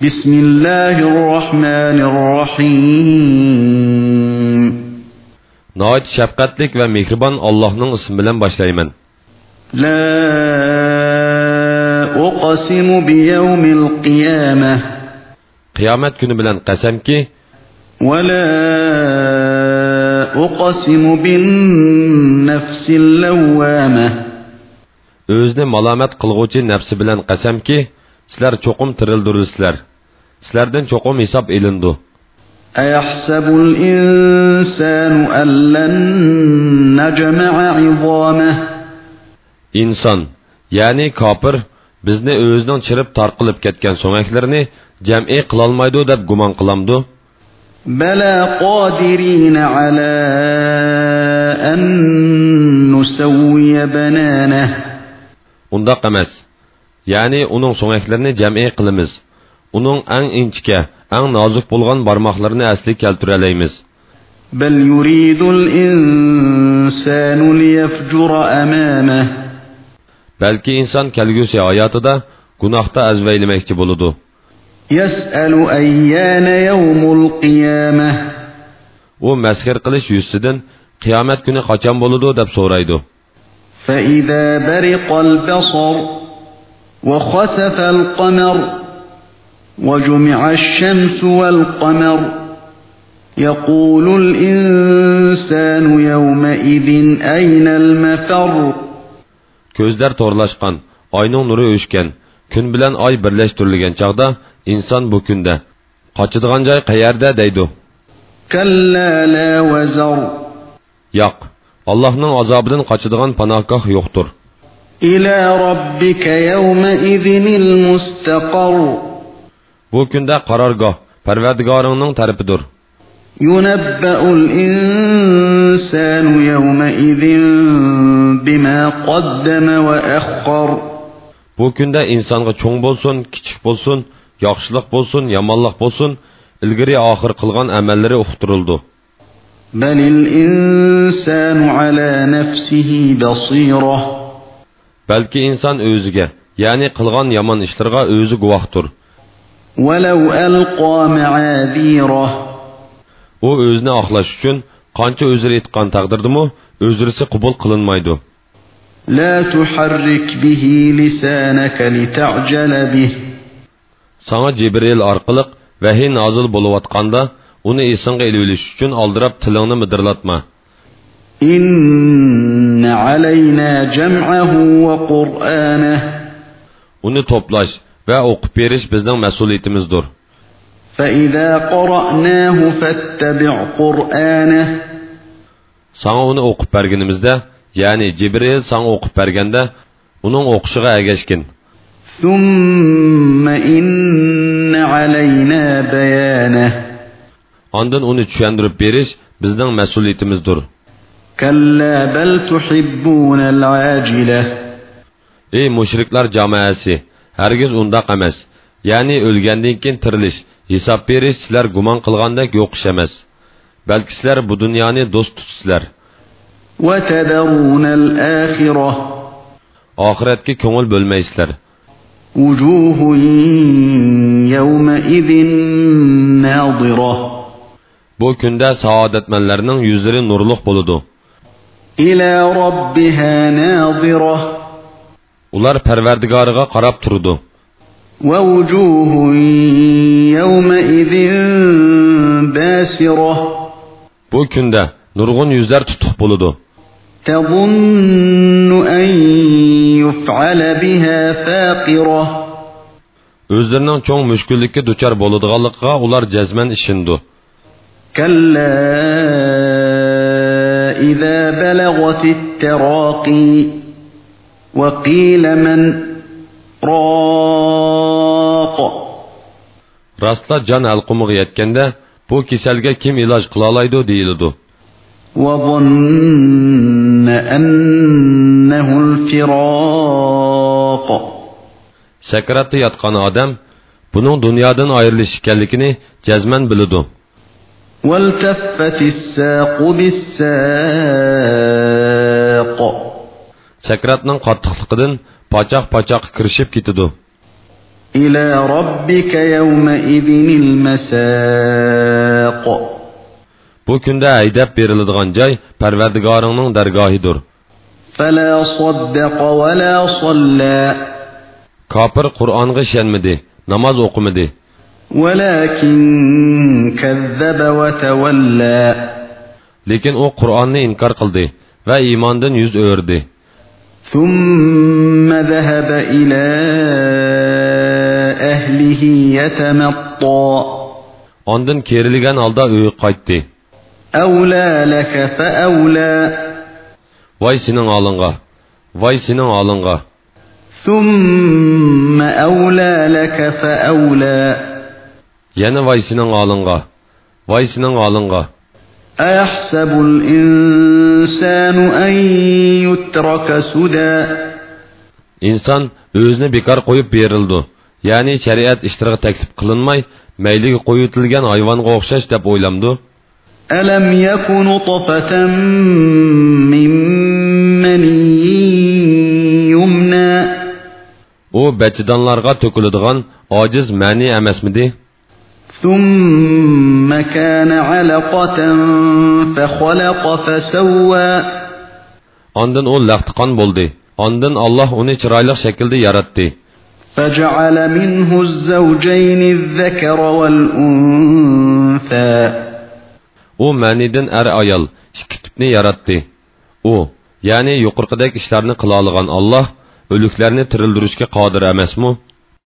بسم الله الرحمن الرحيم Nəhayət şəfqətlik və mehriban Allah'ın ismi bilan başlayman. لا أقسم بيوم القيامة Qiyomat kuni bilan qasamki, ولا أقسم بالنفس اللوامة o'zni malomat qilg'uvchi nafsi bilan qasamki, sizlar cho'qim tirildirsizlar. Sizlardan cho'qim hisob elindi. أيحسب الإنسان أن لن نجمع عظامه Inson, ya'ni kofir bizni o'zining chirib tarqilib ketgan so'maklarini jam'i qilolmaydi deb gumon qilamdi. بلى قادرين على أن نسوي بنانه Undaq emas. Ya'ni uning so'maklarini jam'i qilamiz. Uning eng inchika, eng nozik bo'lgan barmoqlarini asli keltira olamiz. بل يريد الإنسان ليفجر أمامه Balki inson kelgusi hayotida gunohda azvaylamoqchi bo'ladi. يسأل أيان يوم القيامة U masxir qilish yuzidan qiyomat kuni qachon bo'ladi deb so'raydi. فإذا برق البصر وخسف القمر وجمع الشمس والقمر يقول الإنسان يومئذ أين المفر Көздер торлашқан, айның нұры өшкен, күн білән ай бірләштірілген чағда, инсан бұл күнде. Қачыдыған жай қайерде дейді. Кәллә лә вәзар. Яқ, Аллахның азабыдан қачыдыған панахках йоқтыр. Илә раббика яума изинил мустақар. Bu kunda qarorgoh Parvardigoringning tarafidir. Yunabbaul insanu yawma idin bima qaddama va akhkhar. Bu kunda insonga cho'ng bo'lsin, kichik bo'lsin, yaxshilik bo'lsin, yomonlik bo'lsin, ilgari oxir qilgan amallari uqtirildi. Balil insanu ala nafsihi basira. Balki inson o'ziga, ya'ni qilgan yomon ishlarga o'zi guvohdir. وَلَوْ أَلْقَى مَعَاذِيرَهُ O özünü aklaş üçün qancha özür etkan taqdirdimi, özürisi qubul qilinmaydi. La tuharrik bihi lisanaka lita'jala bih. Sana Cibril arqılıq vahiy nazil boluvatqanda uni esinga elilish uchun aldirab tilingni midirlatma. İnne aleyna cem'ahu ve Kur'aneh. Uni toplash va o'qib berish bizning mas'uliyatimizdir sanga uni o'qib berganimizda ya'ni jibril sanga o'qib berganda uning o'qishiga ergashgin ondan uni tushuntirib berish bizning mas'uliyatimizdir ey mushriklar jamoasi hargiz undaq emas. Ya'ni o'lgandan keyin tirilish hisob berish sizlar gumon qilgandek yo'qish emas. Balki sizlar bu dunyoni do'st tutsizlar oxiratga ko'ngil bo'lmaysizlar. Bu kunda saodatmanlarning yuzlari nurliq bo'ladi. İla robbiha nazira Ular Parvardigoriga qarab turdi. ووجوه يومئذ باسرة Bu kunda nurg'un yuzlar tutuq bo'ladi. تظن أن يفعل بها فاقرة O'zlarining cho'ng mushkullikka duchor bo'ladiganligiga ular jazman ishindi. كلا إذا بلغت التراقي وقيل من راق Rastla jon alqumiga yetganda bu kasalga kim iloj qila oladi deyiladi. وظن أنه الفراق Sakratda yotgan odam buning dunyodan ayrilish ekanligini jazman biladi. والتفت الساق بالساق Sakratning qattiqligidan pochoq-pochoq kirishib ketadi. إلى ربك يومئذ المساق Bu kunda haydab beriladigan joy Parvardigoringning dargohidir. فلا صدق ولا صلى Kofir Qur'onga ishonmadi, namoz o'qimadi. ولكن كذب وتولى Lekin u Qur'onni inkor qildi va iymondan yuz o'rdi. ثم ذهب إلى أهله يتمطى Ondan keriligan alda öýe qaytdy. Awla laka fa awla. Vay sening alınga. Vay sening alınga. Thumma awla laka fa awla. Yana vay sening alınga. Vay sening alınga. أيحسب الإنسان أن يترك سدى İnsan özünü bekar qoyub berildi. Yani şeriat iştiraq təksib qılınmay, məyliyə qoyutilgan hayvanğa oxşaş deb oylamdı. Ələm yekun tafatan min yumna O bəçidanlarga tökülüdüğan aciz məni emasmidi? ثم كان علقة فخلق فسوى ondan u laqtiqon bo'ldi ondan olloh uni chiroyli shaklda yaratdi فجعل منه الزوجين الذكر والأنثى u ma'nidan er ayol ikki tipni yaratdi u ya'ni yuqorqidek ishlarni qila olgan olloh o'liklarni tirildirishga qodir emasmi